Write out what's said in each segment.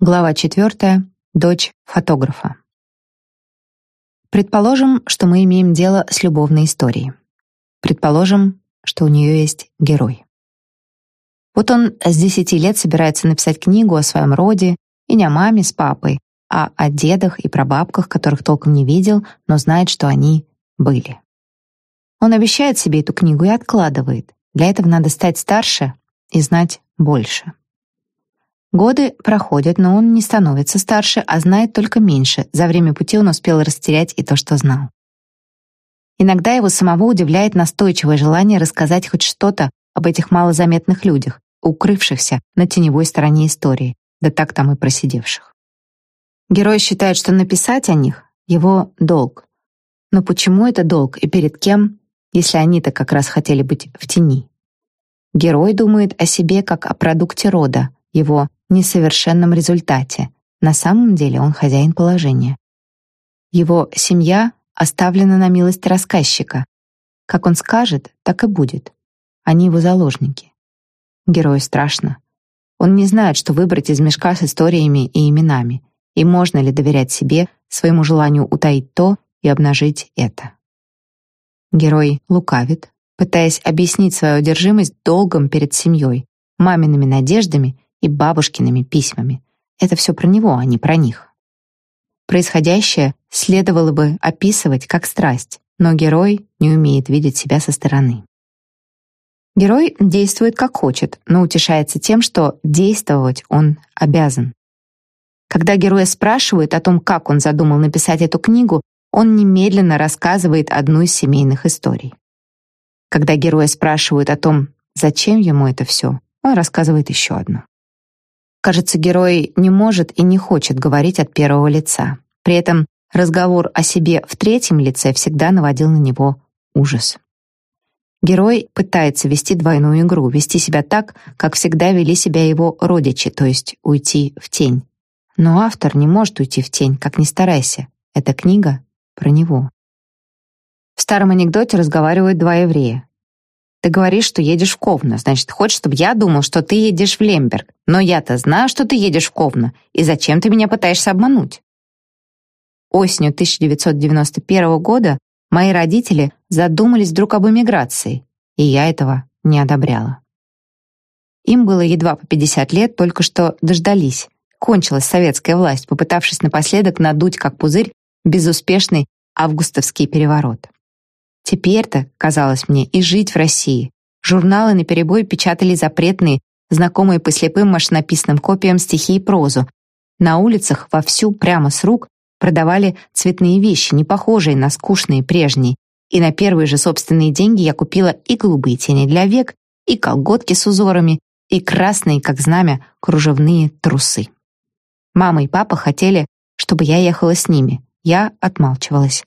Глава 4. Дочь фотографа. Предположим, что мы имеем дело с любовной историей. Предположим, что у нее есть герой. Вот он с 10 лет собирается написать книгу о своем роде, и не о маме с папой, а о дедах и прабабках, которых толком не видел, но знает, что они были. Он обещает себе эту книгу и откладывает. Для этого надо стать старше и знать больше. Годы проходят, но он не становится старше, а знает только меньше. За время пути он успел растерять и то, что знал. Иногда его самого удивляет настойчивое желание рассказать хоть что-то об этих малозаметных людях, укрывшихся на теневой стороне истории, да так там и просидевших. Герой считает, что написать о них — его долг. Но почему это долг и перед кем, если они-то как раз хотели быть в тени? Герой думает о себе как о продукте рода, его несовершенном результате. На самом деле он хозяин положения. Его семья оставлена на милость рассказчика. Как он скажет, так и будет. Они его заложники. Герою страшно. Он не знает, что выбрать из мешка с историями и именами, и можно ли доверять себе, своему желанию утаить то и обнажить это. Герой лукавит, пытаясь объяснить свою одержимость долгом перед семьей, мамиными надеждами и бабушкиными письмами. Это все про него, а не про них. Происходящее следовало бы описывать как страсть, но герой не умеет видеть себя со стороны. Герой действует как хочет, но утешается тем, что действовать он обязан. Когда героя спрашивают о том, как он задумал написать эту книгу, он немедленно рассказывает одну из семейных историй. Когда героя спрашивают о том, зачем ему это все, он рассказывает еще одну. Кажется, герой не может и не хочет говорить от первого лица. При этом разговор о себе в третьем лице всегда наводил на него ужас. Герой пытается вести двойную игру, вести себя так, как всегда вели себя его родичи, то есть уйти в тень. Но автор не может уйти в тень, как ни старайся. Эта книга про него. В старом анекдоте разговаривают два еврея. Ты говоришь, что едешь в Ковно, значит, хочешь, чтобы я думал, что ты едешь в Лемберг. Но я-то знаю, что ты едешь в Ковно, и зачем ты меня пытаешься обмануть? Осенью 1991 года мои родители задумались вдруг об эмиграции, и я этого не одобряла. Им было едва по 50 лет, только что дождались. Кончилась советская власть, попытавшись напоследок надуть как пузырь безуспешный августовский переворот. Теперь-то, казалось мне, и жить в России. Журналы наперебой печатали запретные, знакомые по слепым машинописным копиям стихи и прозу. На улицах вовсю прямо с рук продавали цветные вещи, не похожие на скучные прежние. И на первые же собственные деньги я купила и голубые тени для век, и колготки с узорами, и красные, как знамя, кружевные трусы. Мама и папа хотели, чтобы я ехала с ними. Я отмалчивалась.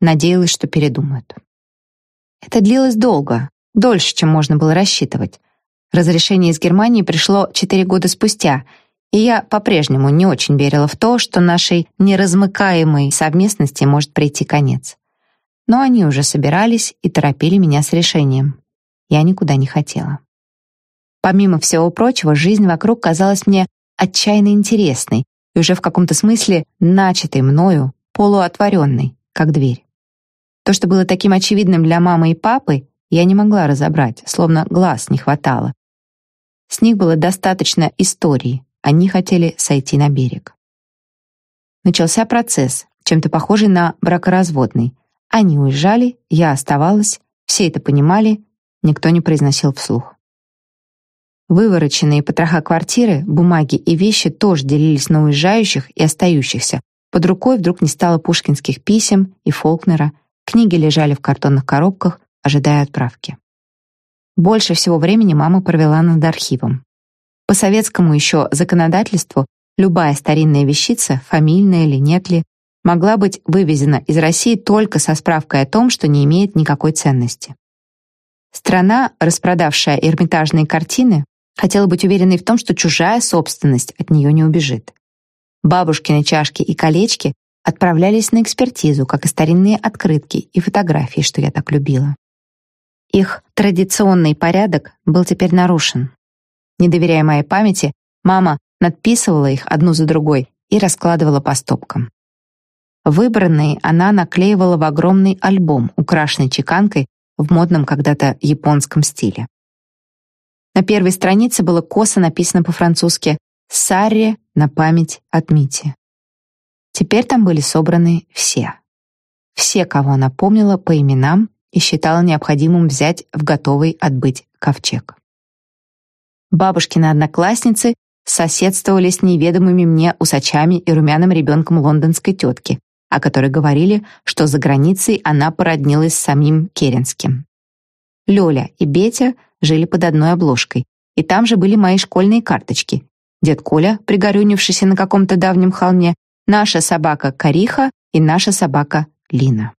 Надеялась, что передумают. Это длилось долго, дольше, чем можно было рассчитывать. Разрешение из Германии пришло четыре года спустя, и я по-прежнему не очень верила в то, что нашей неразмыкаемой совместности может прийти конец. Но они уже собирались и торопили меня с решением. Я никуда не хотела. Помимо всего прочего, жизнь вокруг казалась мне отчаянно интересной и уже в каком-то смысле начатой мною, полуотворенной, как дверь. То, что было таким очевидным для мамы и папы, я не могла разобрать, словно глаз не хватало. С них было достаточно истории, они хотели сойти на берег. Начался процесс, чем-то похожий на бракоразводный. Они уезжали, я оставалась, все это понимали, никто не произносил вслух. Вывороченные потроха квартиры, бумаги и вещи тоже делились на уезжающих и остающихся. Под рукой вдруг не стало пушкинских писем и Фолкнера, Книги лежали в картонных коробках, ожидая отправки. Больше всего времени мама провела над архивом. По советскому еще законодательству любая старинная вещица, фамильная или нет ли, могла быть вывезена из России только со справкой о том, что не имеет никакой ценности. Страна, распродавшая эрмитажные картины, хотела быть уверенной в том, что чужая собственность от нее не убежит. Бабушкины чашки и колечки отправлялись на экспертизу, как и старинные открытки и фотографии, что я так любила. Их традиционный порядок был теперь нарушен. Не доверяя моей памяти, мама надписывала их одну за другой и раскладывала по стопкам. Выбранные она наклеивала в огромный альбом, украшенный чеканкой в модном когда-то японском стиле. На первой странице было косо написано по-французски «Сарре на память от Мити». Теперь там были собраны все. Все, кого она помнила по именам и считала необходимым взять в готовый отбыть ковчег. Бабушкины одноклассницы соседствовали с неведомыми мне усачами и румяным ребенком лондонской тетки, о которой говорили, что за границей она породнилась с самим Керенским. Лёля и Бетя жили под одной обложкой, и там же были мои школьные карточки. Дед Коля, пригорюнившийся на каком-то давнем холме, наша собака Кариха и наша собака Лина.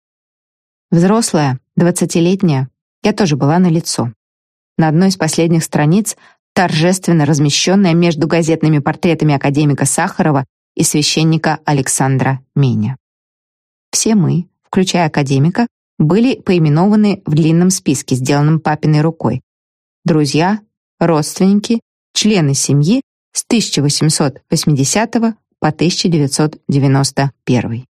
Взрослая, двадцатилетняя, я тоже была на лицо. На одной из последних страниц торжественно размещенная между газетными портретами академика Сахарова и священника Александра Меня. Все мы, включая академика, были поименованы в длинном списке, сделанном папиной рукой. Друзья, родственники, члены семьи с 1880 по 1991.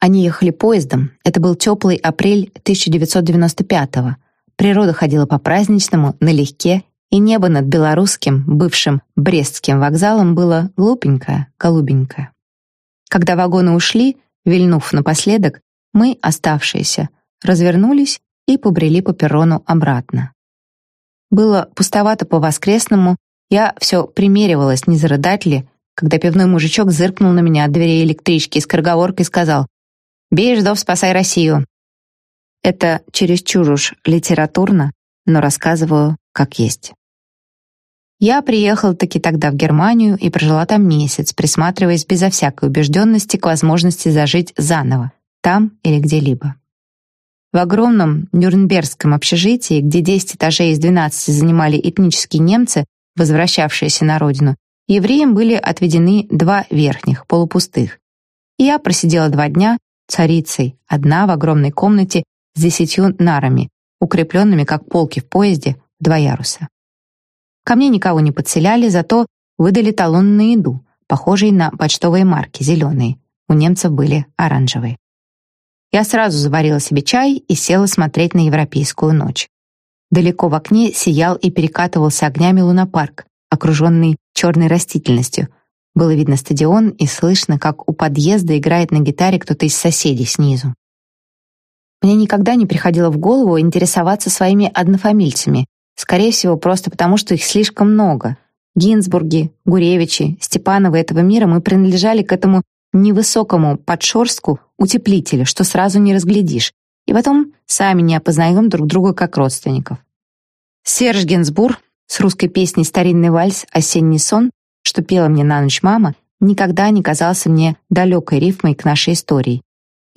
Они ехали поездом. Это был теплый апрель 1995 -го. Природа ходила по-праздничному, налегке, и небо над белорусским, бывшим Брестским вокзалом было глупенькое, голубенькое. Когда вагоны ушли, Вильнув напоследок, мы, оставшиеся, развернулись и побрели по перрону обратно. Было пустовато по-воскресному, я все примеривалась, не зарыдать ли, когда пивной мужичок зыркнул на меня от дверей электрички с скороговоркой сказал «Бей, Ждов, спасай Россию». Это чересчур уж литературно, но рассказываю как есть. Я приехала таки тогда в Германию и прожила там месяц, присматриваясь безо всякой убежденности к возможности зажить заново, там или где-либо. В огромном Нюрнбергском общежитии, где 10 этажей из 12 занимали этнические немцы, возвращавшиеся на родину, евреям были отведены два верхних, полупустых. Я просидела два дня царицей, одна в огромной комнате с десятью нарами, укрепленными как полки в поезде, в два яруса. Ко мне никого не подселяли, зато выдали талон на еду, похожий на почтовые марки, зеленые. У немцев были оранжевые. Я сразу заварила себе чай и села смотреть на европейскую ночь. Далеко в окне сиял и перекатывался огнями лунопарк, окруженный черной растительностью. Было видно стадион и слышно, как у подъезда играет на гитаре кто-то из соседей снизу. Мне никогда не приходило в голову интересоваться своими однофамильцами, Скорее всего, просто потому, что их слишком много. Гинзбурги, Гуревичи, Степановы этого мира мы принадлежали к этому невысокому подшорстку утеплителя, что сразу не разглядишь, и потом сами не опознаем друг друга как родственников. Серж Гинзбург с русской песней «Старинный вальс. Осенний сон», что пела мне на ночь мама, никогда не казался мне далекой рифмой к нашей истории.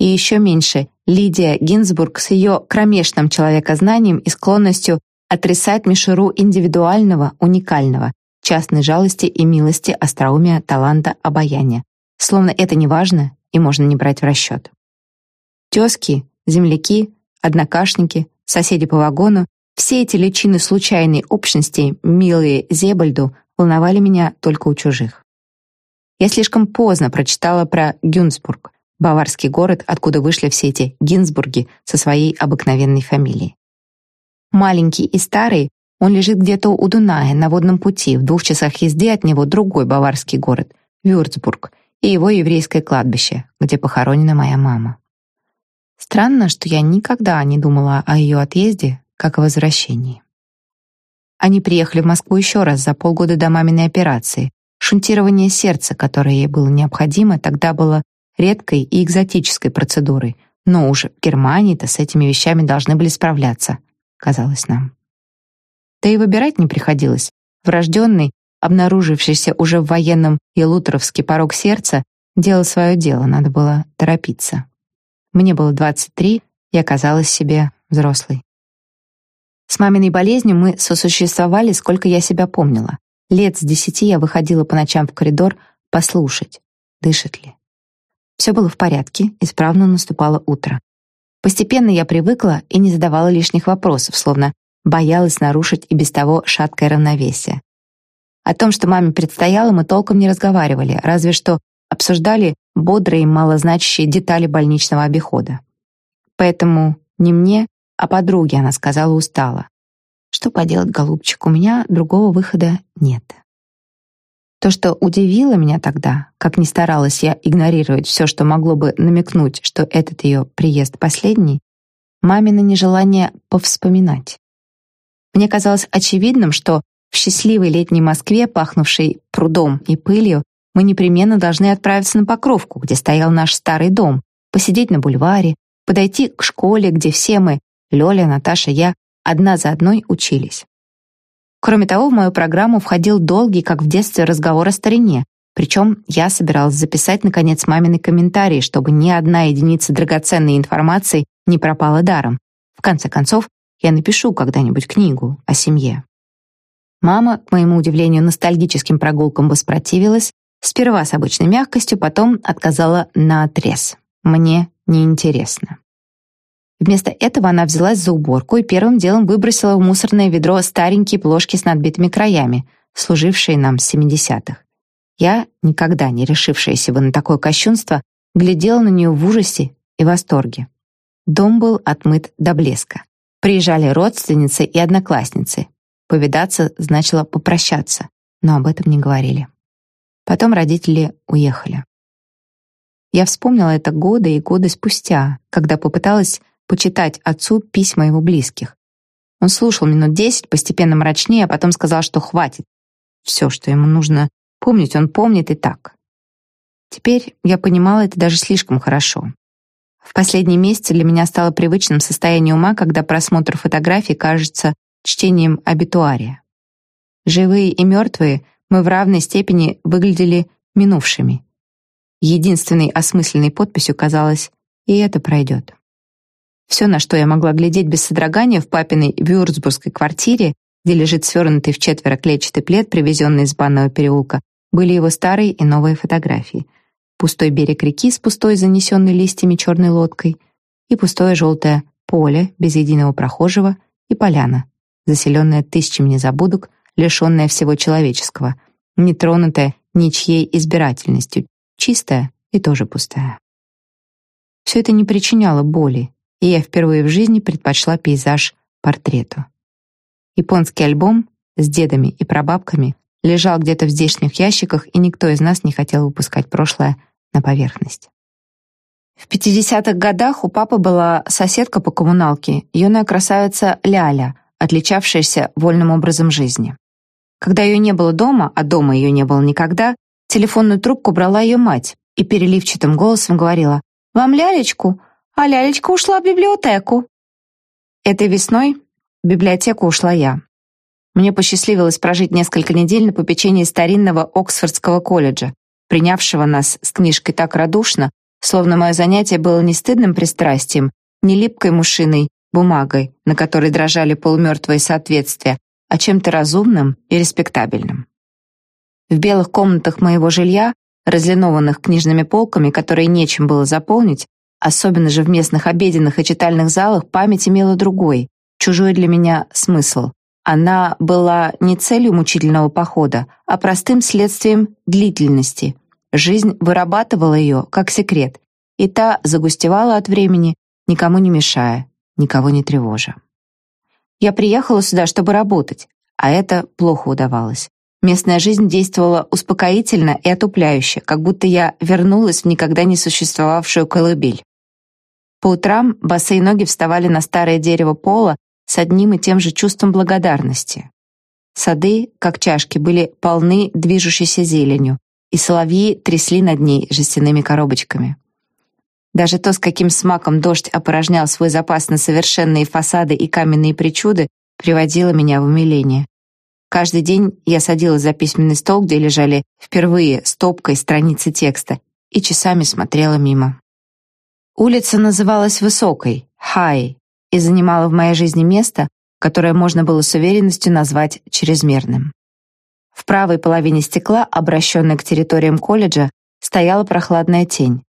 И еще меньше Лидия Гинзбург с ее кромешным человекознанием и склонностью отрицать мишуру индивидуального, уникального, частной жалости и милости, остроумия, таланта, обаяния. Словно это не важно и можно не брать в расчет. Тезки, земляки, однокашники, соседи по вагону, все эти личины случайной общности, милые Зебальду, волновали меня только у чужих. Я слишком поздно прочитала про Гюнсбург, баварский город, откуда вышли все эти Гинзбурги со своей обыкновенной фамилией. Маленький и старый, он лежит где-то у Дуная, на водном пути, в двух часах езды от него другой баварский город, Вюрцбург, и его еврейское кладбище, где похоронена моя мама. Странно, что я никогда не думала о ее отъезде, как о возвращении. Они приехали в Москву еще раз за полгода до маминой операции. Шунтирование сердца, которое ей было необходимо, тогда было редкой и экзотической процедурой, но уж в Германии-то с этими вещами должны были справляться казалось нам. Да и выбирать не приходилось. Врожденный, обнаружившийся уже в военном Елутеровский порог сердца, делал свое дело, надо было торопиться. Мне было 23, я казалась себе взрослой. С маминой болезнью мы сосуществовали, сколько я себя помнила. Лет с десяти я выходила по ночам в коридор послушать, дышит ли. Все было в порядке, исправно наступало утро. Постепенно я привыкла и не задавала лишних вопросов, словно боялась нарушить и без того шаткое равновесие. О том, что маме предстояло, мы толком не разговаривали, разве что обсуждали бодрые и малозначащие детали больничного обихода. Поэтому не мне, а подруге она сказала устало. Что поделать, голубчик, у меня другого выхода нет. То, что удивило меня тогда, как ни старалась я игнорировать все, что могло бы намекнуть, что этот ее приезд последний, мамино нежелание повспоминать. Мне казалось очевидным, что в счастливой летней Москве, пахнувшей прудом и пылью, мы непременно должны отправиться на Покровку, где стоял наш старый дом, посидеть на бульваре, подойти к школе, где все мы, Лёля, Наташа, я, одна за одной учились. Кроме того, в мою программу входил долгий, как в детстве, разговор о старине, причем я собиралась записать, наконец, мамины комментарии, чтобы ни одна единица драгоценной информации не пропала даром. В конце концов, я напишу когда-нибудь книгу о семье. Мама, к моему удивлению, ностальгическим прогулкам воспротивилась, сперва с обычной мягкостью, потом отказала наотрез. Мне неинтересно. Вместо этого она взялась за уборку и первым делом выбросила в мусорное ведро старенькие плошки с надбитыми краями, служившие нам с 70-х. Я, никогда не решившаяся бы на такое кощунство, глядела на нее в ужасе и восторге. Дом был отмыт до блеска. Приезжали родственницы и одноклассницы. Повидаться значило попрощаться, но об этом не говорили. Потом родители уехали. Я вспомнила это годы и годы спустя, когда попыталась почитать отцу письма его близких. Он слушал минут десять, постепенно мрачнее, а потом сказал, что хватит. Все, что ему нужно помнить, он помнит и так. Теперь я понимала это даже слишком хорошо. В последние месяцы для меня стало привычным состояние ума, когда просмотр фотографий кажется чтением обитуария. Живые и мертвые мы в равной степени выглядели минувшими. Единственной осмысленной подписью казалось «и это пройдет». Все, на что я могла глядеть без содрогания в папиной вюрцбургской квартире, где лежит свернутый в четверо клетчатый плед, привезенный из банного переулка, были его старые и новые фотографии — пустой берег реки с пустой занесенной листьями черной лодкой и пустое желтое поле без единого прохожего и поляна, заселенная тысячами незабудок, лишенная всего человеческого, нетронутая ничьей избирательностью, чистая и тоже пустая. Все это не причиняло боли, и я впервые в жизни предпочла пейзаж портрету. Японский альбом с дедами и прабабками лежал где-то в здешних ящиках, и никто из нас не хотел выпускать прошлое на поверхность. В 50-х годах у папы была соседка по коммуналке, юная красавица Ляля, отличавшаяся вольным образом жизни. Когда ее не было дома, а дома ее не было никогда, телефонную трубку брала ее мать и переливчатым голосом говорила «Вам лялечку? А лялечка ушла в библиотеку». Этой весной в библиотеку ушла я. Мне посчастливилось прожить несколько недель на попечении старинного Оксфордского колледжа, принявшего нас с книжкой так радушно, словно мое занятие было не стыдным пристрастием, не липкой мушиной, бумагой, на которой дрожали полумертвые соответствия, а чем-то разумным и респектабельным. В белых комнатах моего жилья, разлинованных книжными полками, которые нечем было заполнить, особенно же в местных обеденных и читальных залах, память имела другой, чужой для меня смысл. Она была не целью мучительного похода, а простым следствием длительности, Жизнь вырабатывала ее как секрет, и та загустевала от времени, никому не мешая, никого не тревожа. Я приехала сюда, чтобы работать, а это плохо удавалось. Местная жизнь действовала успокоительно и отупляюще, как будто я вернулась в никогда не существовавшую колыбель. По утрам босые ноги вставали на старое дерево пола с одним и тем же чувством благодарности. Сады, как чашки, были полны движущейся зеленью, и соловьи трясли над ней жестяными коробочками. Даже то, с каким смаком дождь опорожнял свой запас на совершенные фасады и каменные причуды, приводило меня в умиление. Каждый день я садилась за письменный стол, где лежали впервые стопкой страницы текста, и часами смотрела мимо. Улица называлась Высокой, Хай, и занимала в моей жизни место, которое можно было с уверенностью назвать чрезмерным. В правой половине стекла, обращенной к территориям колледжа, стояла прохладная тень.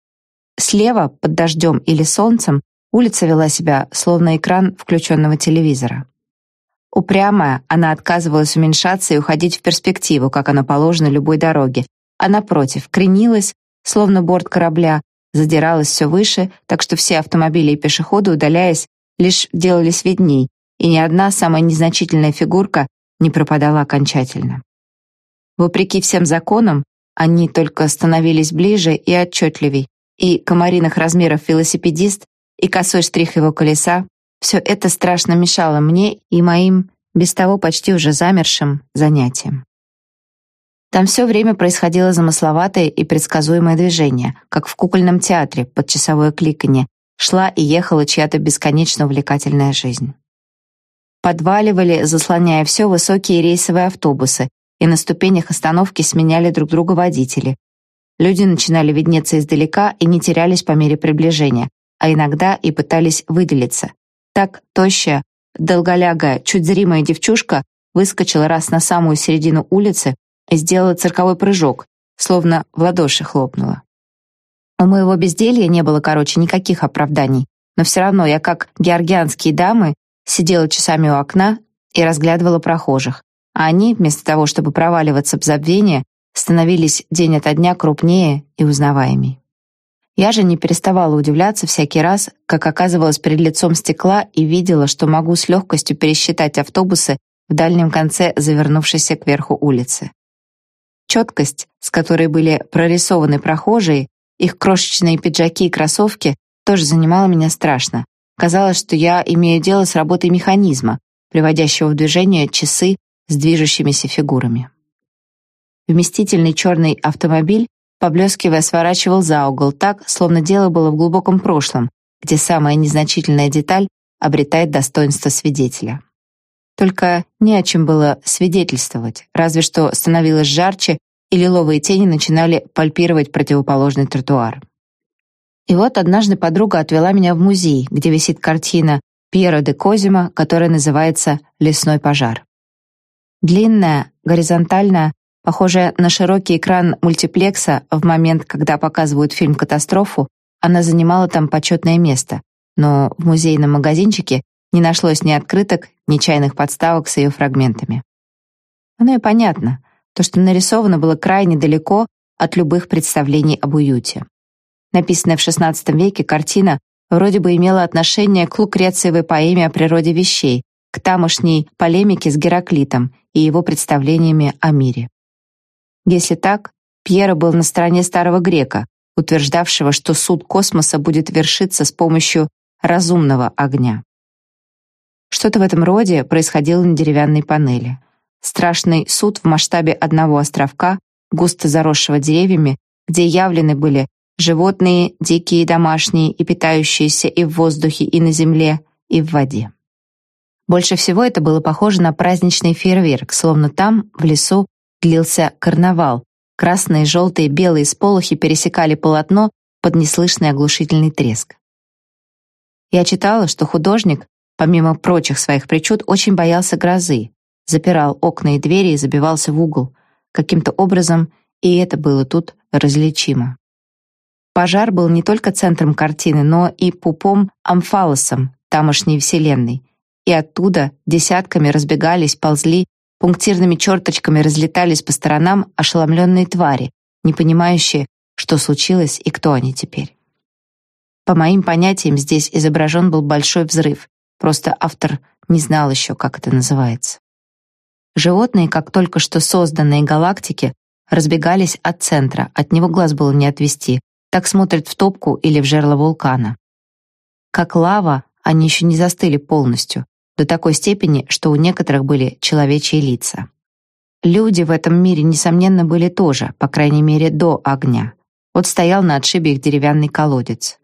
Слева, под дождем или солнцем, улица вела себя, словно экран включенного телевизора. Упрямая, она отказывалась уменьшаться и уходить в перспективу, как оно положено любой дороге, а напротив, кренилась, словно борт корабля, задиралась все выше, так что все автомобили и пешеходы, удаляясь, лишь делались видней, и ни одна самая незначительная фигурка не пропадала окончательно. Вопреки всем законам, они только становились ближе и отчетливей, и комариных размеров велосипедист, и косой штрих его колеса, все это страшно мешало мне и моим, без того почти уже замершим, занятиям. Там все время происходило замысловатое и предсказуемое движение, как в кукольном театре под часовое кликанье, шла и ехала чья-то бесконечно увлекательная жизнь. Подваливали, заслоняя все, высокие рейсовые автобусы, и на ступенях остановки сменяли друг друга водители. Люди начинали виднеться издалека и не терялись по мере приближения, а иногда и пытались выделиться. Так тощая, долголягая, чуть зримая девчушка выскочила раз на самую середину улицы сделала цирковой прыжок, словно в ладоши хлопнула. У моего безделья не было, короче, никаких оправданий, но все равно я, как георгианские дамы, сидела часами у окна и разглядывала прохожих, а они, вместо того, чтобы проваливаться в забвение, становились день ото дня крупнее и узнаваемей. Я же не переставала удивляться всякий раз, как оказывалась перед лицом стекла и видела, что могу с легкостью пересчитать автобусы в дальнем конце завернувшейся кверху улицы. Четкость, с которой были прорисованы прохожие, их крошечные пиджаки и кроссовки, тоже занимала меня страшно. Казалось, что я имею дело с работой механизма, приводящего в движение часы с движущимися фигурами. Вместительный черный автомобиль, поблескивая, сворачивал за угол так, словно дело было в глубоком прошлом, где самая незначительная деталь обретает достоинство свидетеля. Только не о чем было свидетельствовать, разве что становилось жарче, и лиловые тени начинали пальпировать противоположный тротуар. И вот однажды подруга отвела меня в музей, где висит картина Пьера де Козима, которая называется «Лесной пожар». Длинная, горизонтальная, похожая на широкий экран мультиплекса в момент, когда показывают фильм «Катастрофу», она занимала там почетное место, но в музейном магазинчике не нашлось ни открыток, ни чайных подставок с ее фрагментами. Оно и понятно. То, что нарисовано, было крайне далеко от любых представлений об уюте. Написанная в XVI веке картина вроде бы имела отношение к Лукрециевой поэме о природе вещей, к тамошней полемике с Гераклитом и его представлениями о мире. Если так, Пьеро был на стороне старого грека, утверждавшего, что суд космоса будет вершиться с помощью разумного огня. Что-то в этом роде происходило на деревянной панели. Страшный суд в масштабе одного островка, густо заросшего деревьями, где явлены были животные, дикие и домашние, и питающиеся и в воздухе, и на земле, и в воде. Больше всего это было похоже на праздничный фейерверк, словно там, в лесу, длился карнавал. Красные, желтые, белые сполохи пересекали полотно под неслышный оглушительный треск. Я читала, что художник помимо прочих своих причуд, очень боялся грозы, запирал окна и двери и забивался в угол. Каким-то образом и это было тут различимо. Пожар был не только центром картины, но и пупом амфалосом тамошней вселенной. И оттуда десятками разбегались, ползли, пунктирными черточками разлетались по сторонам ошеломленные твари, не понимающие, что случилось и кто они теперь. По моим понятиям, здесь изображен был большой взрыв, Просто автор не знал еще, как это называется. Животные, как только что созданные галактики, разбегались от центра, от него глаз было не отвести, так смотрят в топку или в жерло вулкана. Как лава, они еще не застыли полностью, до такой степени, что у некоторых были человечьи лица. Люди в этом мире, несомненно, были тоже, по крайней мере, до огня. Вот стоял на отшибе их деревянный колодец.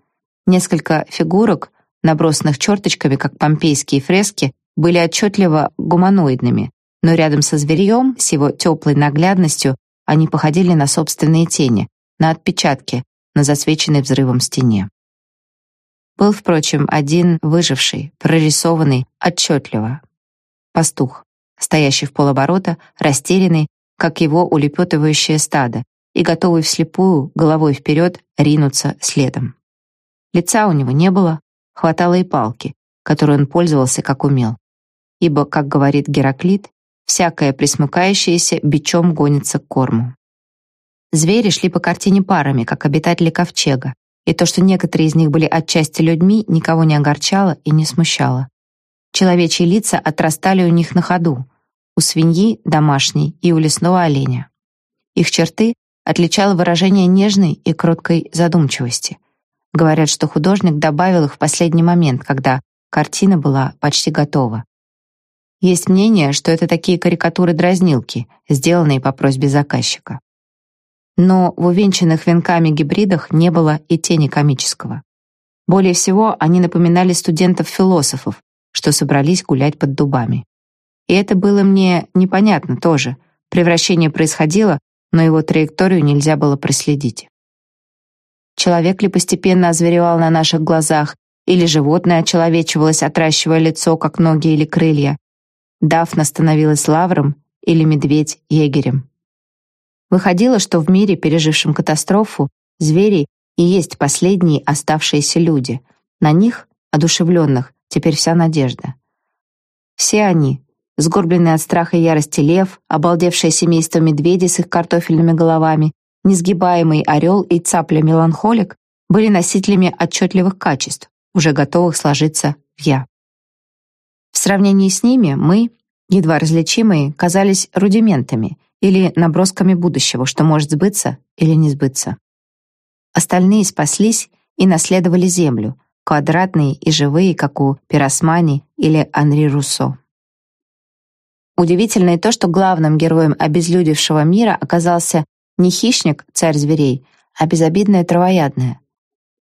Несколько фигурок, набросанных черточками, как помпейские фрески, были отчетливо гуманоидными, но рядом со зверьем, с его теплой наглядностью, они походили на собственные тени, на отпечатки, на засвеченной взрывом стене. Был, впрочем, один выживший, прорисованный отчетливо. Пастух, стоящий в полоборота, растерянный, как его улепетывающее стадо, и готовый вслепую, головой вперед, ринуться следом. Лица у него не было, Хватало и палки, которой он пользовался как умел. ибо, как говорит Гераклит, всякое присмыкающееся бичом гонится к корму. Звери шли по картине парами, как обитатели ковчега, и то, что некоторые из них были отчасти людьми, никого не огорчало и не смущало. Человечьи лица отрастали у них на ходу, у свиньи домашней и у лесного оленя. Их черты отличало выражение нежной и кроткой задумчивости. Говорят, что художник добавил их в последний момент, когда картина была почти готова. Есть мнение, что это такие карикатуры-дразнилки, сделанные по просьбе заказчика. Но в увенчанных венками гибридах не было и тени комического. Более всего они напоминали студентов-философов, что собрались гулять под дубами. И это было мне непонятно тоже. Превращение происходило, но его траекторию нельзя было проследить. Человек ли постепенно озверевал на наших глазах, или животное очеловечивалось, отращивая лицо, как ноги или крылья. Дафна становилась лавром или медведь егерем. Выходило, что в мире, пережившем катастрофу, звери и есть последние оставшиеся люди. На них, одушевленных, теперь вся надежда. Все они, сгорбленный от страха и ярости лев, обалдевшее семейство медведей с их картофельными головами, несгибаемый орел и цапля-меланхолик были носителями отчетливых качеств, уже готовых сложиться в «я». В сравнении с ними мы, едва различимые, казались рудиментами или набросками будущего, что может сбыться или не сбыться. Остальные спаслись и наследовали землю, квадратные и живые, как у Пиросмани или Анри Руссо. Удивительно и то, что главным героем обезлюдевшего мира оказался не хищник, царь зверей, а безобидное травоядное.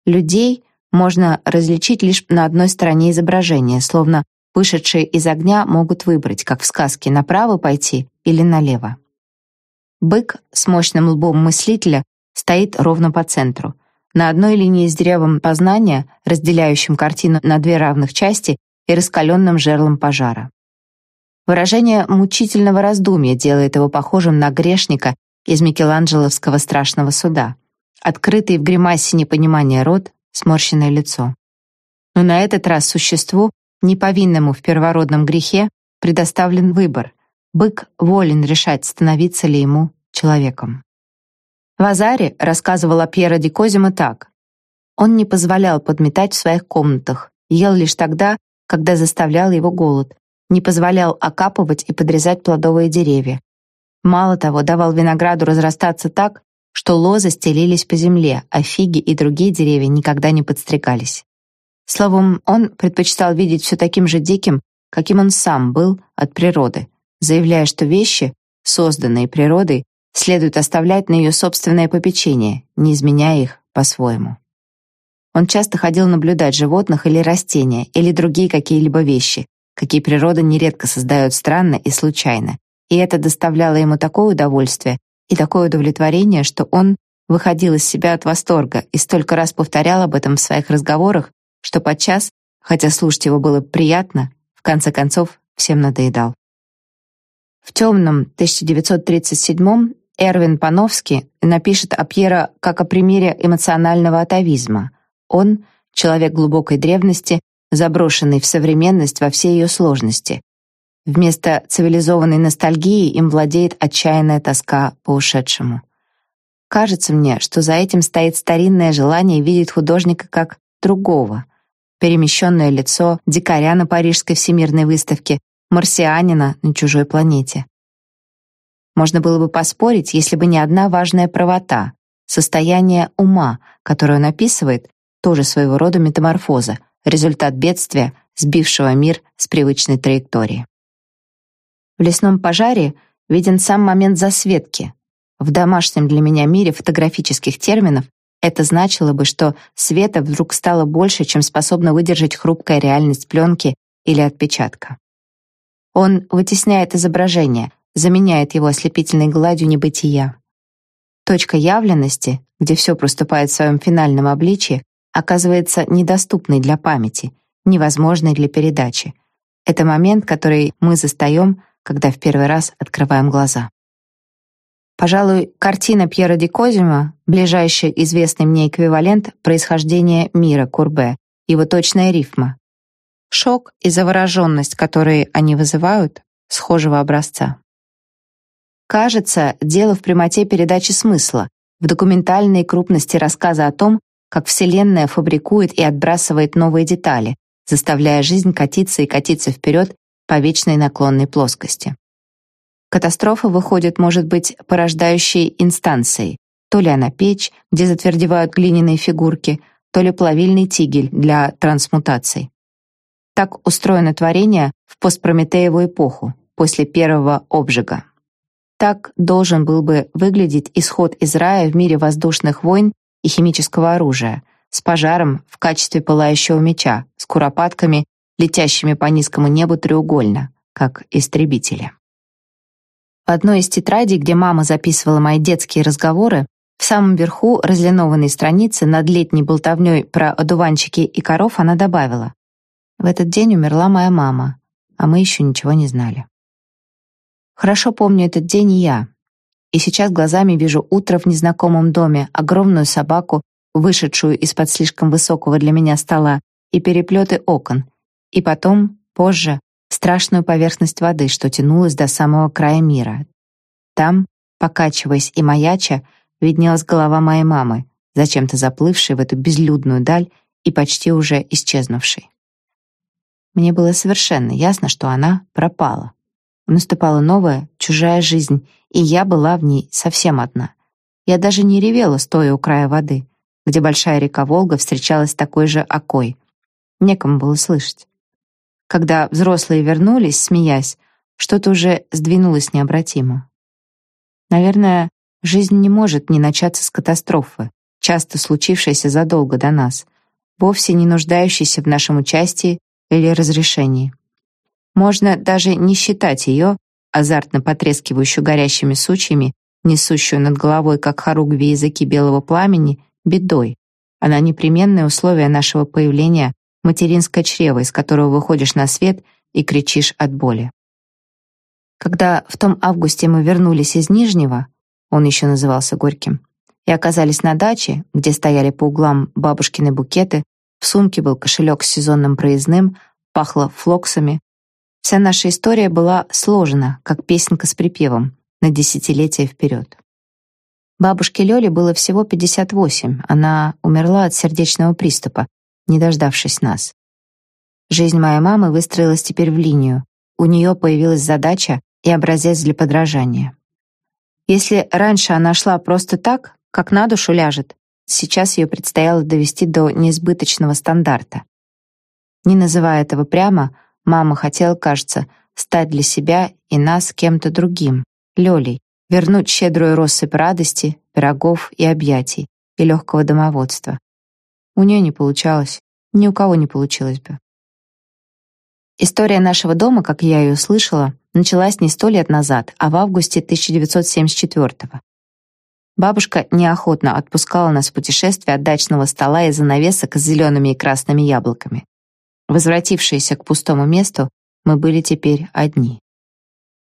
Людей можно различить лишь на одной стороне изображения, словно вышедшие из огня могут выбрать, как в сказке, направо пойти или налево. Бык с мощным лбом мыслителя стоит ровно по центру. На одной линии с древом познания, разделяющим картину на две равных части и раскаленным жерлом пожара. Выражение мучительного раздумья делает его похожим на грешника из Микеланджеловского страшного суда. Открытый в гримасе непонимания рот, сморщенное лицо. Но на этот раз существу, неповинному в первородном грехе, предоставлен выбор. Бык волен решать, становиться ли ему человеком. Вазари рассказывал о Пьеро ди Козимо так. Он не позволял подметать в своих комнатах, ел лишь тогда, когда заставлял его голод, не позволял окапывать и подрезать плодовые деревья. Мало того, давал винограду разрастаться так, что лозы стелились по земле, а фиги и другие деревья никогда не подстригались. Словом, он предпочитал видеть все таким же диким, каким он сам был от природы, заявляя, что вещи, созданные природой, следует оставлять на ее собственное попечение, не изменяя их по-своему. Он часто ходил наблюдать животных или растения, или другие какие-либо вещи, какие природа нередко создает странно и случайно, и это доставляло ему такое удовольствие и такое удовлетворение, что он выходил из себя от восторга и столько раз повторял об этом в своих разговорах, что подчас, хотя слушать его было приятно, в конце концов всем надоедал. В темном 1937-м Эрвин Пановский напишет о Пьеро как о примере эмоционального атовизма. Он — человек глубокой древности, заброшенный в современность во всей ее сложности. Вместо цивилизованной ностальгии им владеет отчаянная тоска по ушедшему. Кажется мне, что за этим стоит старинное желание видеть художника как другого. Перемещенное лицо дикаря на Парижской всемирной выставке, марсианина на чужой планете. Можно было бы поспорить, если бы не одна важная правота — состояние ума, которое он описывает, тоже своего рода метаморфоза, результат бедствия, сбившего мир с привычной траектории. В лесном пожаре виден сам момент засветки. В домашнем для меня мире фотографических терминов это значило бы, что света вдруг стало больше, чем способна выдержать хрупкая реальность пленки или отпечатка. Он вытесняет изображение, заменяет его ослепительной гладью небытия. Точка явленности, где все проступает в своем финальном обличии, оказывается недоступной для памяти, невозможной для передачи. Это момент, который мы застаем, когда в первый раз открываем глаза. Пожалуй, картина Пьера ди Козимо — ближайший известный мне эквивалент происхождения мира Курбе, его точная рифма. Шок и завороженность, которые они вызывают, схожего образца. Кажется, дело в прямоте передачи смысла, в документальной крупности рассказа о том, как Вселенная фабрикует и отбрасывает новые детали, заставляя жизнь катиться и катиться вперед по вечной наклонной плоскости. Катастрофа, выходит, может быть порождающей инстанцией, то ли она печь, где затвердевают глиняные фигурки, то ли плавильный тигель для трансмутаций. Так устроено творение в постпрометеевую эпоху, после первого обжига. Так должен был бы выглядеть исход из рая в мире воздушных войн и химического оружия, с пожаром в качестве пылающего меча, с куропатками, летящими по низкому небу треугольно, как истребители. В одной из тетрадей, где мама записывала мои детские разговоры, в самом верху разлинованной страницы над летней болтовней про одуванчики и коров она добавила «В этот день умерла моя мама, а мы еще ничего не знали». Хорошо помню этот день и я. И сейчас глазами вижу утро в незнакомом доме, огромную собаку, вышедшую из-под слишком высокого для меня стола, и переплеты окон. И потом, позже, страшную поверхность воды, что тянулась до самого края мира. Там, покачиваясь и маяча, виднелась голова моей мамы, зачем-то заплывшей в эту безлюдную даль и почти уже исчезнувшей. Мне было совершенно ясно, что она пропала. Наступала новая, чужая жизнь, и я была в ней совсем одна. Я даже не ревела, стоя у края воды, где большая река Волга встречалась с такой же окой. Некому было слышать. Когда взрослые вернулись, смеясь, что-то уже сдвинулось необратимо. Наверное, жизнь не может не начаться с катастрофы, часто случившейся задолго до нас, вовсе не нуждающейся в нашем участии или разрешении. Можно даже не считать ее, азартно потрескивающую горящими сучьями, несущую над головой, как хоругви языки белого пламени, бедой. Она непременное условие нашего появления материнское чрево, из которого выходишь на свет и кричишь от боли. Когда в том августе мы вернулись из Нижнего, он еще назывался Горьким, и оказались на даче, где стояли по углам бабушкины букеты, в сумке был кошелек с сезонным проездным, пахло флоксами, Вся наша история была сложена, как песенка с припевом, на десятилетия вперед. Бабушке Лёле было всего 58, она умерла от сердечного приступа, не дождавшись нас. Жизнь моей мамы выстроилась теперь в линию. У нее появилась задача и образец для подражания. Если раньше она шла просто так, как на душу ляжет, сейчас ее предстояло довести до неизбыточного стандарта. Не называя этого прямо, Мама хотела, кажется, стать для себя и нас кем-то другим, Лёлей, вернуть щедрую россыпь радости, пирогов и объятий, и легкого домоводства. У нее не получалось, ни у кого не получилось бы. История нашего дома, как я ее услышала, началась не сто лет назад, а в августе 1974-го. Бабушка неохотно отпускала нас в путешествие от дачного стола и занавесок с зелеными и красными яблоками. Возвратившиеся к пустому месту, мы были теперь одни.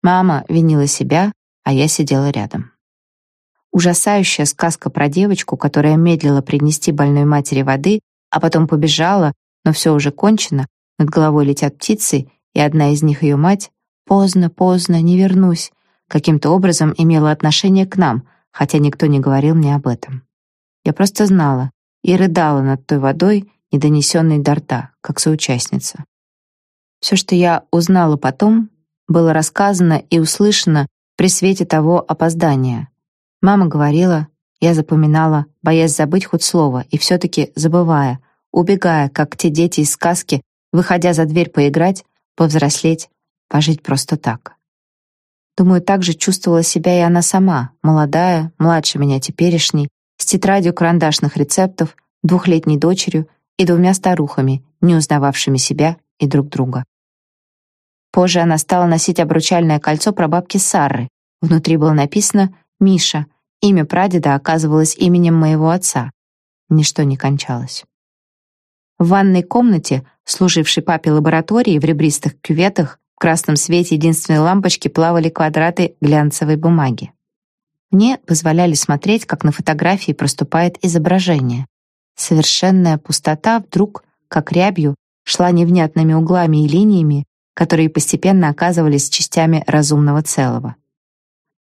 Мама винила себя, а я сидела рядом. Ужасающая сказка про девочку, которая медлила принести больной матери воды, а потом побежала, но все уже кончено, над головой летят птицы, и одна из них ее мать, поздно, поздно, не вернусь, каким-то образом имела отношение к нам, хотя никто не говорил мне об этом. Я просто знала и рыдала над той водой, и донесенный до рта, как соучастница. Все, что я узнала потом, было рассказано и услышано при свете того опоздания. Мама говорила, я запоминала, боясь забыть хоть слово, и все-таки забывая, убегая, как те дети из сказки, выходя за дверь поиграть, повзрослеть, пожить просто так. Думаю, так же чувствовала себя и она сама, молодая, младше меня теперешней, с тетрадью карандашных рецептов, двухлетней дочерью и двумя старухами, не узнававшими себя и друг друга. Позже она стала носить обручальное кольцо прабабки Сары. Внутри было написано «Миша». Имя прадеда оказывалось именем моего отца. Ничто не кончалось. В ванной комнате, служившей папе лабораторией в ребристых кюветах, в красном свете единственной лампочки плавали квадраты глянцевой бумаги. Мне позволяли смотреть, как на фотографии проступает изображение. Совершенная пустота вдруг, как рябью, шла невнятными углами и линиями, которые постепенно оказывались частями разумного целого.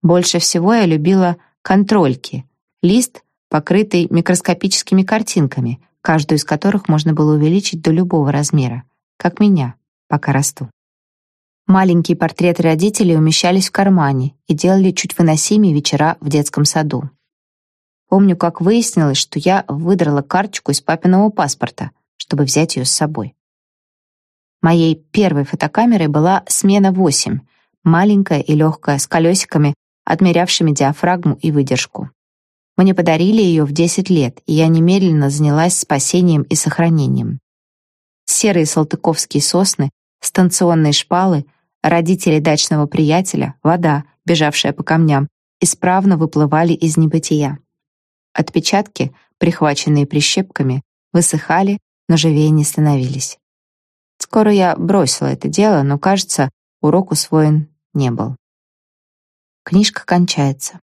Больше всего я любила контрольки, лист, покрытый микроскопическими картинками, каждую из которых можно было увеличить до любого размера, как меня, пока расту. Маленькие портреты родителей умещались в кармане и делали чуть выносимее вечера в детском саду. Помню, как выяснилось, что я выдрала карточку из папиного паспорта, чтобы взять ее с собой. Моей первой фотокамерой была смена 8, маленькая и легкая, с колесиками, отмерявшими диафрагму и выдержку. Мне подарили ее в 10 лет, и я немедленно занялась спасением и сохранением. Серые салтыковские сосны, станционные шпалы, родители дачного приятеля, вода, бежавшая по камням, исправно выплывали из небытия. Отпечатки, прихваченные прищепками, высыхали, но живее не становились. Скоро я бросила это дело, но, кажется, урок усвоен не был. Книжка кончается.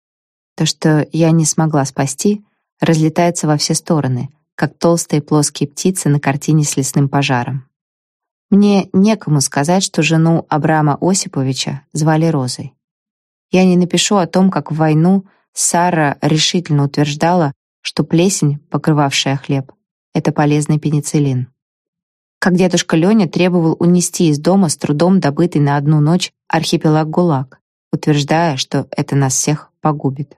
То, что я не смогла спасти, разлетается во все стороны, как толстые плоские птицы на картине с лесным пожаром. Мне некому сказать, что жену Абрама Осиповича звали Розой. Я не напишу о том, как в войну Сара решительно утверждала, что плесень, покрывавшая хлеб, это полезный пенициллин. Как дедушка Леня требовал унести из дома с трудом добытый на одну ночь архипелаг ГУЛАГ, утверждая, что это нас всех погубит.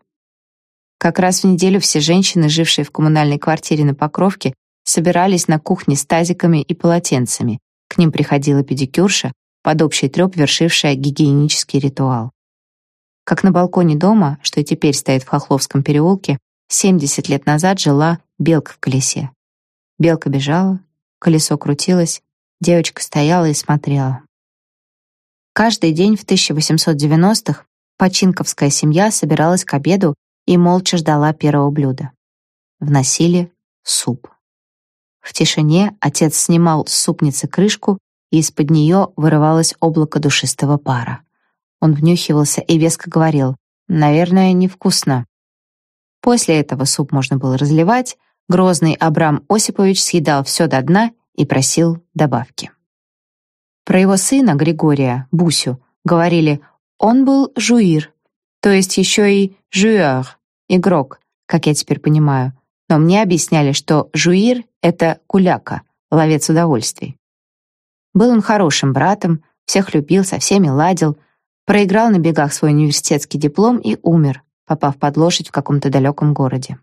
Как раз в неделю все женщины, жившие в коммунальной квартире на Покровке, собирались на кухне с тазиками и полотенцами. К ним приходила педикюрша, под общий трёп вершившая гигиенический ритуал. Как на балконе дома, что и теперь стоит в Хохловском переулке, 70 лет назад жила белка в колесе. Белка бежала, колесо крутилось, девочка стояла и смотрела. Каждый день в 1890-х починковская семья собиралась к обеду и молча ждала первого блюда. Вносили суп. В тишине отец снимал с супницы крышку, и из-под нее вырывалось облако душистого пара. Он внюхивался и веско говорил «Наверное, невкусно». После этого суп можно было разливать, грозный Абрам Осипович съедал все до дна и просил добавки. Про его сына Григория, Бусю, говорили «он был жуир», то есть еще и жуер, игрок, как я теперь понимаю. Но мне объясняли, что жуир — это куляка, ловец удовольствий. Был он хорошим братом, всех любил, со всеми ладил, Проиграл на бегах свой университетский диплом и умер, попав под лошадь в каком-то далеком городе.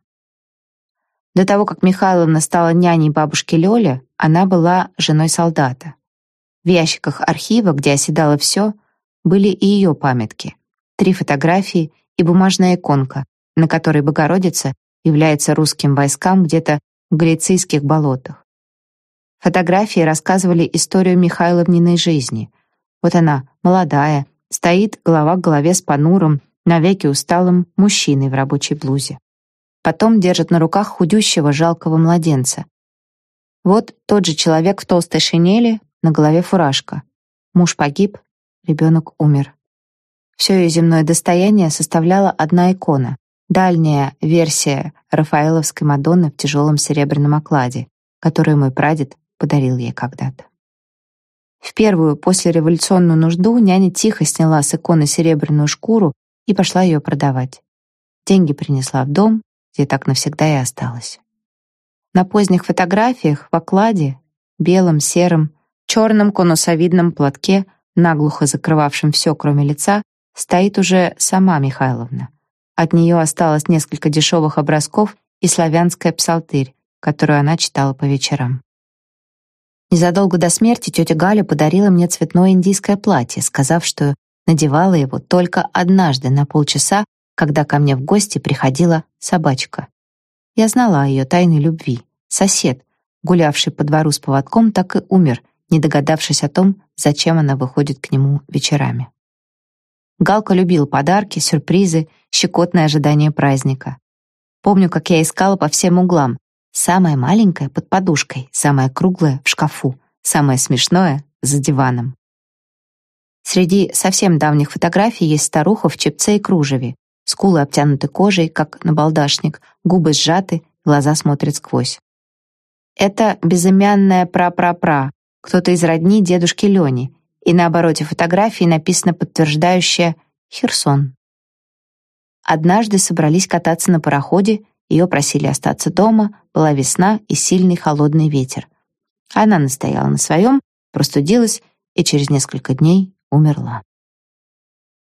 До того, как Михайловна стала няней бабушки Лёля, она была женой солдата. В ящиках архива, где оседало все, были и ее памятки. Три фотографии и бумажная иконка, на которой Богородица является русским войскам где-то в галицийских болотах. Фотографии рассказывали историю Михайловниной жизни. Вот она, молодая, стоит голова к голове с понурым, навеки усталым мужчиной в рабочей блузе. Потом держит на руках худющего жалкого младенца. Вот тот же человек в толстой шинели, на голове фуражка. Муж погиб, ребенок умер. Все ее земное достояние составляла одна икона, дальняя версия Рафаэловской Мадонны в тяжелом серебряном окладе, которую мой прадед подарил ей когда-то. В первую послереволюционную нужду няня тихо сняла с иконы серебряную шкуру и пошла ее продавать. Деньги принесла в дом, где так навсегда и осталась. На поздних фотографиях в окладе, белом, сером, черном конусовидном платке, наглухо закрывавшем все, кроме лица, стоит уже сама Михайловна. От нее осталось несколько дешевых образков и славянская псалтырь, которую она читала по вечерам. Незадолго до смерти тетя Галя подарила мне цветное индийское платье, сказав, что надевала его только однажды на полчаса, когда ко мне в гости приходила собачка. Я знала о ее тайной любви. Сосед, гулявший по двору с поводком, так и умер, не догадавшись о том, зачем она выходит к нему вечерами. Галка любил подарки, сюрпризы, щекотное ожидание праздника. Помню, как я искала по всем углам, Самое маленькое под подушкой, самое круглое в шкафу, самое смешное за диваном. Среди совсем давних фотографий есть старуха в чепце и кружеве, скулы обтянуты кожей, как набалдашник, губы сжаты, глаза смотрят сквозь. Это безымянная пра-пра-пра, кто-то из родни дедушки Лени, и на обороте фотографии написано подтверждающее «Херсон». Однажды собрались кататься на пароходе, ее просили остаться дома, была весна и сильный холодный ветер. Она настояла на своем, простудилась и через несколько дней умерла.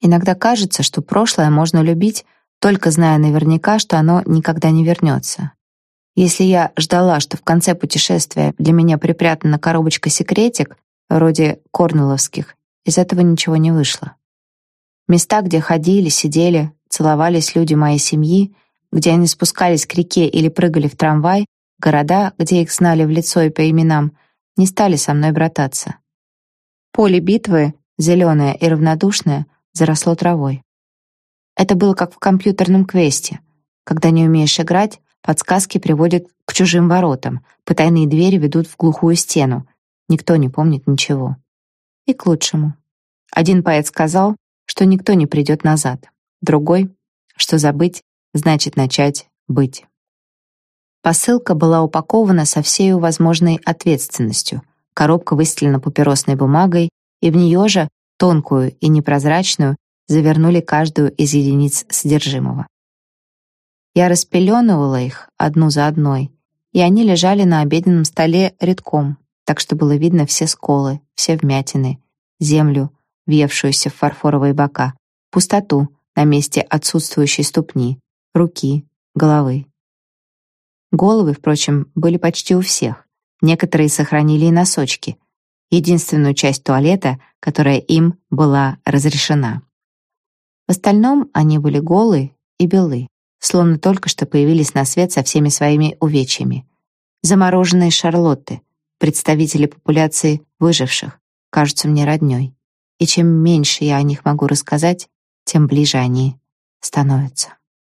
Иногда кажется, что прошлое можно любить, только зная наверняка, что оно никогда не вернется. Если я ждала, что в конце путешествия для меня припрятана коробочка-секретик, вроде корнеловских, из этого ничего не вышло. Места, где ходили, сидели, целовались люди моей семьи, где они спускались к реке или прыгали в трамвай, города, где их знали в лицо и по именам, не стали со мной брататься. Поле битвы, зеленое и равнодушное, заросло травой. Это было как в компьютерном квесте. Когда не умеешь играть, подсказки приводят к чужим воротам, потайные двери ведут в глухую стену. Никто не помнит ничего. И к лучшему. Один поэт сказал, что никто не придет назад. Другой, что забыть значит начать быть. Посылка была упакована со всей возможной ответственностью. Коробка выстелена папиросной бумагой, и в нее же, тонкую и непрозрачную, завернули каждую из единиц содержимого. Я распеленывала их одну за одной, и они лежали на обеденном столе редком, так что было видно все сколы, все вмятины, землю, въевшуюся в фарфоровые бока, пустоту на месте отсутствующей ступни, руки, головы. Головы, впрочем, были почти у всех. Некоторые сохранили и носочки, единственную часть туалета, которая им была разрешена. В остальном они были голые и белы, словно только что появились на свет со всеми своими увечьями. Замороженные шарлотты, представители популяции выживших, кажутся мне роднёй. И чем меньше я о них могу рассказать, тем ближе они становятся.